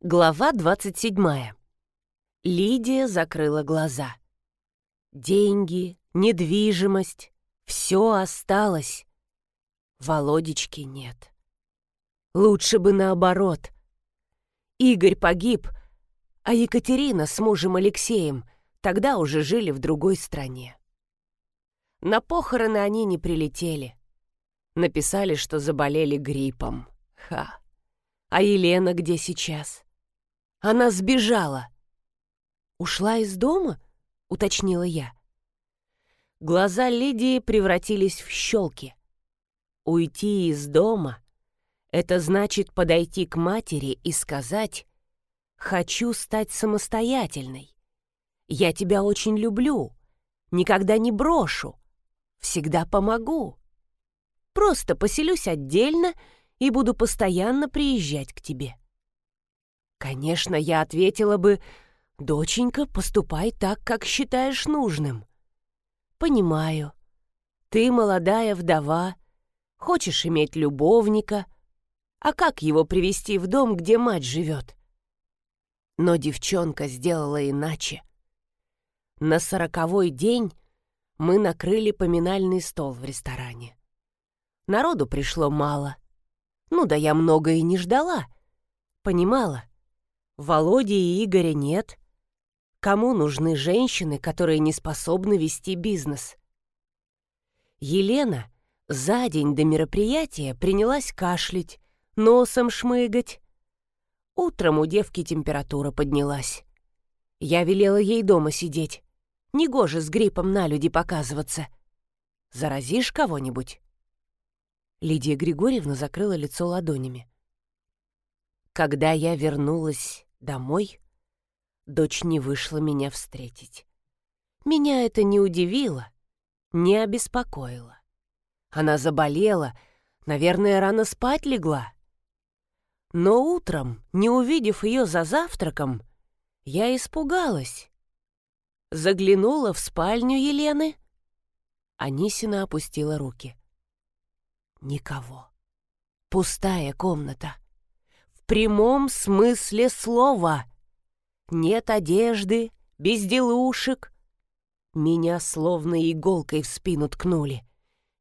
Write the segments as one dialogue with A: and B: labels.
A: Глава 27. Лидия закрыла глаза. Деньги, недвижимость — все осталось. Володечки нет. Лучше бы наоборот. Игорь погиб, а Екатерина с мужем Алексеем тогда уже жили в другой стране. На похороны они не прилетели. Написали, что заболели гриппом. Ха! А Елена где сейчас? Она сбежала. «Ушла из дома?» — уточнила я. Глаза Лидии превратились в щелки. Уйти из дома — это значит подойти к матери и сказать «Хочу стать самостоятельной. Я тебя очень люблю, никогда не брошу, всегда помогу. Просто поселюсь отдельно и буду постоянно приезжать к тебе». Конечно, я ответила бы, «Доченька, поступай так, как считаешь нужным». «Понимаю. Ты молодая вдова, хочешь иметь любовника. А как его привести в дом, где мать живет?» Но девчонка сделала иначе. На сороковой день мы накрыли поминальный стол в ресторане. Народу пришло мало. Ну да я много и не ждала. Понимала, Володи и Игоря нет. Кому нужны женщины, которые не способны вести бизнес? Елена за день до мероприятия принялась кашлять, носом шмыгать. Утром у девки температура поднялась. Я велела ей дома сидеть. Негоже с гриппом на люди показываться. Заразишь кого-нибудь?» Лидия Григорьевна закрыла лицо ладонями. Когда я вернулась Домой дочь не вышла меня встретить. Меня это не удивило, не обеспокоило. Она заболела, наверное, рано спать легла. Но утром, не увидев ее за завтраком, я испугалась. Заглянула в спальню Елены. Анисина опустила руки. Никого. Пустая комната прямом смысле слова. Нет одежды, безделушек. Меня словно иголкой в спину ткнули.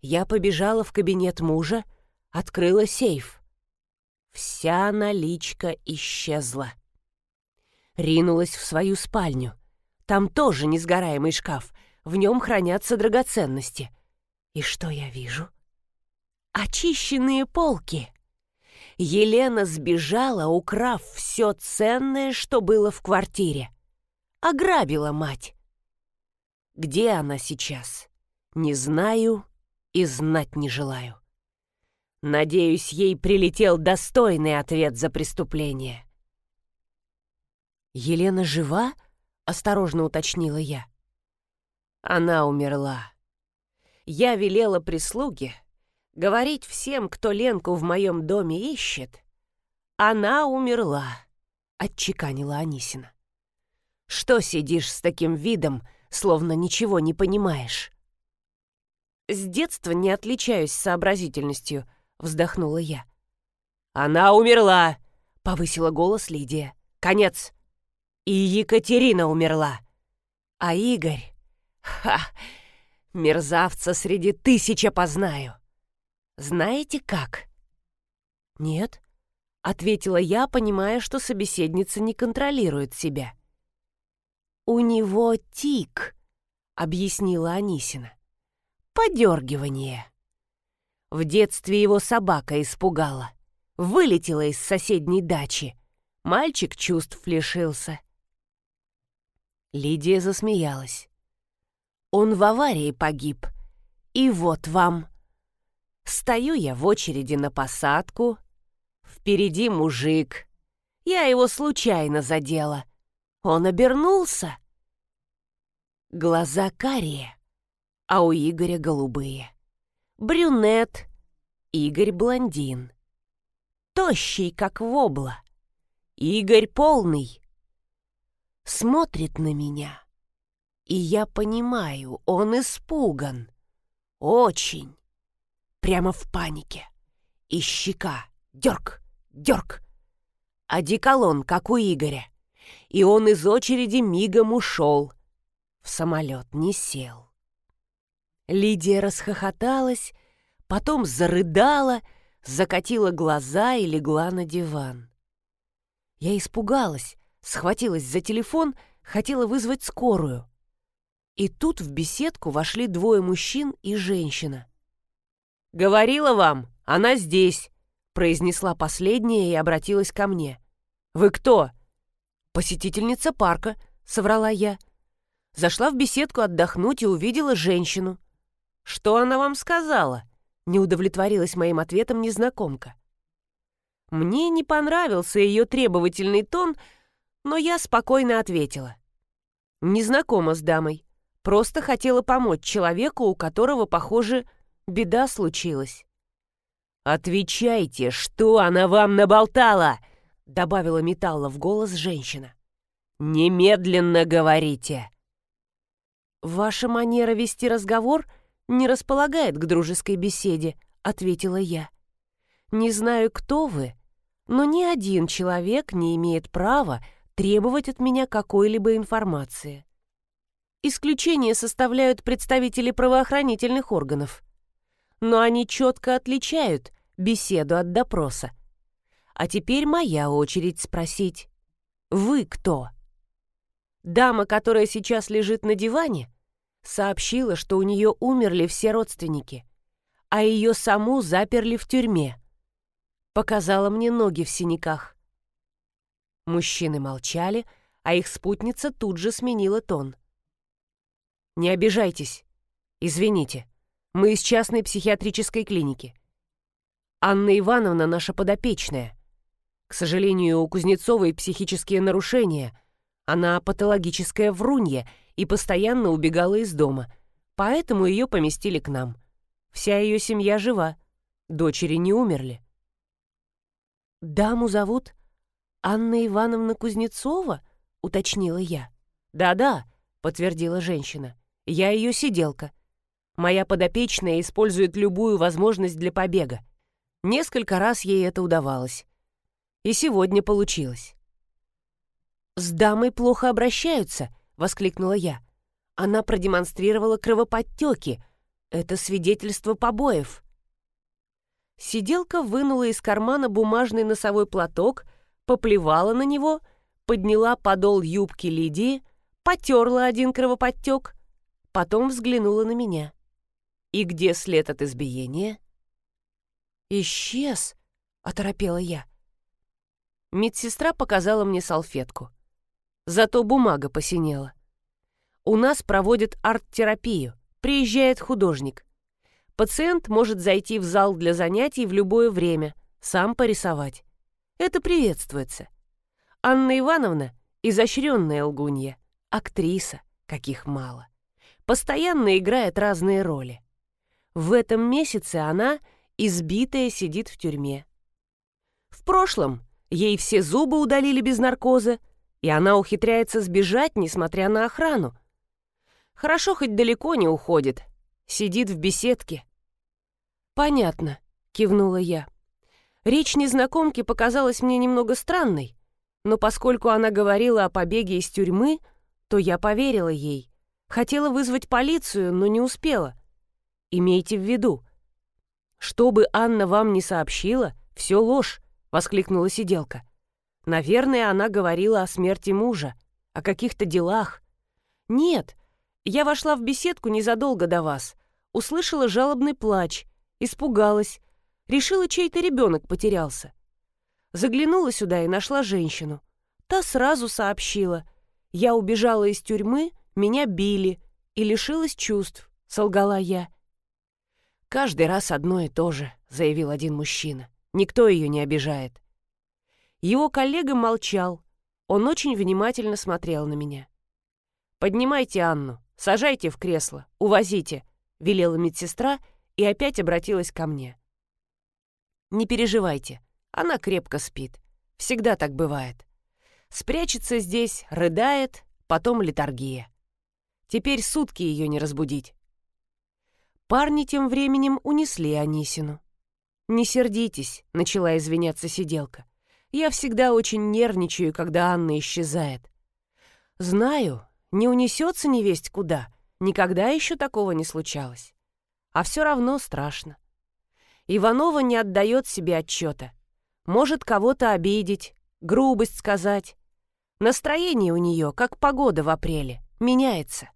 A: Я побежала в кабинет мужа, открыла сейф. Вся наличка исчезла. Ринулась в свою спальню. Там тоже несгораемый шкаф, в нем хранятся драгоценности. И что я вижу? Очищенные полки. Елена сбежала, украв все ценное, что было в квартире. Ограбила мать. Где она сейчас? Не знаю и знать не желаю. Надеюсь, ей прилетел достойный ответ за преступление. «Елена жива?» — осторожно уточнила я. Она умерла. Я велела прислуге говорить всем, кто Ленку в моем доме ищет, она умерла, — отчеканила Анисина. Что сидишь с таким видом, словно ничего не понимаешь? С детства не отличаюсь сообразительностью, — вздохнула я. Она умерла, — повысила голос Лидия. Конец. И Екатерина умерла. А Игорь... Ха! Мерзавца среди тысяча познаю. Знаете как?» «Нет», — ответила я, понимая, что собеседница не контролирует себя. «У него тик», — объяснила Анисина. «Подергивание». В детстве его собака испугала. Вылетела из соседней дачи. Мальчик чувств лишился. Лидия засмеялась. Он в аварии погиб. И вот вам Стою я в очереди на посадку. Впереди мужик. Я его случайно задела. Он обернулся. Глаза карие, а у Игоря голубые. Брюнет, Игорь блондин. Тощий, как вобла. Игорь полный. Смотрит на меня. И я понимаю, он испуган. Очень прямо в панике. И щека, дерг, дерг. одеколон, как у Игоря. И он из очереди мигом ушел. В самолет не сел. Лидия расхохоталась, потом зарыдала, закатила глаза и легла на диван. Я испугалась, схватилась за телефон, хотела вызвать скорую. И тут в беседку вошли двое мужчин и женщина. «Говорила вам, она здесь», — произнесла последняя и обратилась ко мне. «Вы кто?» «Посетительница парка», — соврала я. Зашла в беседку отдохнуть и увидела женщину. «Что она вам сказала?» — не удовлетворилась моим ответом незнакомка. Мне не понравился ее требовательный тон, но я спокойно ответила. «Не знакома с дамой. Просто хотела помочь человеку, у которого, похоже, беда случилась». «Отвечайте, что она вам наболтала?» — добавила металла в голос женщина. «Немедленно говорите!» «Ваша манера вести разговор не располагает к дружеской беседе», — ответила я. «Не знаю, кто вы, но ни один человек не имеет права требовать от меня какой-либо информации. Исключение составляют представители правоохранительных органов. Но они четко отличают беседу от допроса. А теперь моя очередь спросить. Вы кто? Дама, которая сейчас лежит на диване, сообщила, что у нее умерли все родственники, а ее саму заперли в тюрьме. Показала мне ноги в синяках. Мужчины молчали, а их спутница тут же сменила тон. «Не обижайтесь. Извините. Мы из частной психиатрической клиники. Анна Ивановна наша подопечная. К сожалению, у Кузнецовой психические нарушения. Она патологическая врунья — и постоянно убегала из дома, поэтому ее поместили к нам. Вся ее семья жива, дочери не умерли. «Даму зовут Анна Ивановна Кузнецова?» — уточнила я. «Да-да», — подтвердила женщина, — «я ее сиделка. Моя подопечная использует любую возможность для побега. Несколько раз ей это удавалось. И сегодня получилось». «С дамой плохо обращаются», — воскликнула я. Она продемонстрировала кровоподтеки. Это свидетельство побоев. Сиделка вынула из кармана бумажный носовой платок, поплевала на него, подняла подол юбки Лидии, потерла один кровоподтек, потом взглянула на меня. «И где след от избиения?» «Исчез», — оторопела я. Медсестра показала мне салфетку. Зато бумага посинела. У нас проводят арт-терапию. Приезжает художник. Пациент может зайти в зал для занятий в любое время, сам порисовать. Это приветствуется. Анна Ивановна — изощренная лгунья, актриса, каких мало. Постоянно играет разные роли. В этом месяце она, избитая, сидит в тюрьме. В прошлом ей все зубы удалили без наркоза, и она ухитряется сбежать, несмотря на охрану. Хорошо, хоть далеко не уходит. Сидит в беседке. «Понятно», — кивнула я. Речь незнакомки показалась мне немного странной, но поскольку она говорила о побеге из тюрьмы, то я поверила ей. Хотела вызвать полицию, но не успела. Имейте в виду. «Что бы Анна вам не сообщила, все ложь», — воскликнула сиделка. Наверное, она говорила о смерти мужа, о каких-то делах. Нет, я вошла в беседку незадолго до вас, услышала жалобный плач, испугалась, решила, чей-то ребенок потерялся. Заглянула сюда и нашла женщину. Та сразу сообщила. Я убежала из тюрьмы, меня били и лишилась чувств, солгала я. «Каждый раз одно и то же», — заявил один мужчина. «Никто ее не обижает». Его коллега молчал. Он очень внимательно смотрел на меня. «Поднимайте Анну, сажайте в кресло, увозите», — велела медсестра и опять обратилась ко мне. «Не переживайте, она крепко спит. Всегда так бывает. Спрячется здесь, рыдает, потом литургия. Теперь сутки ее не разбудить». Парни тем временем унесли Анисину. «Не сердитесь», — начала извиняться сиделка. Я всегда очень нервничаю, когда Анна исчезает. Знаю, не унесется невесть куда. Никогда еще такого не случалось. А все равно страшно. Иванова не отдает себе отчета. Может кого-то обидеть, грубость сказать. Настроение у нее, как погода в апреле, меняется.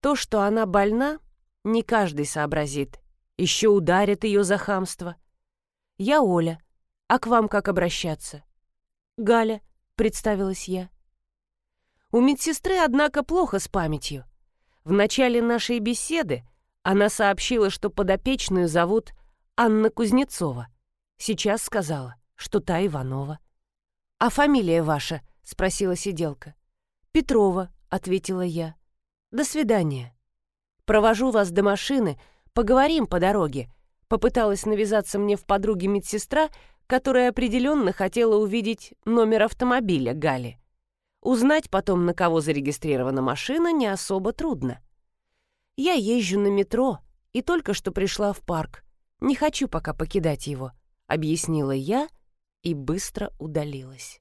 A: То, что она больна, не каждый сообразит. Еще ударят ее за хамство. Я Оля. А к вам как обращаться? Галя, представилась я. У медсестры, однако, плохо с памятью. В начале нашей беседы она сообщила, что подопечную зовут Анна Кузнецова. Сейчас сказала, что та Иванова. «А фамилия ваша?» — спросила сиделка. «Петрова», — ответила я. «До свидания. Провожу вас до машины, поговорим по дороге». Попыталась навязаться мне в подруге медсестра, которая определенно хотела увидеть номер автомобиля Гали. Узнать потом, на кого зарегистрирована машина, не особо трудно. Я езжу на метро и только что пришла в парк. Не хочу пока покидать его, объяснила я и быстро удалилась.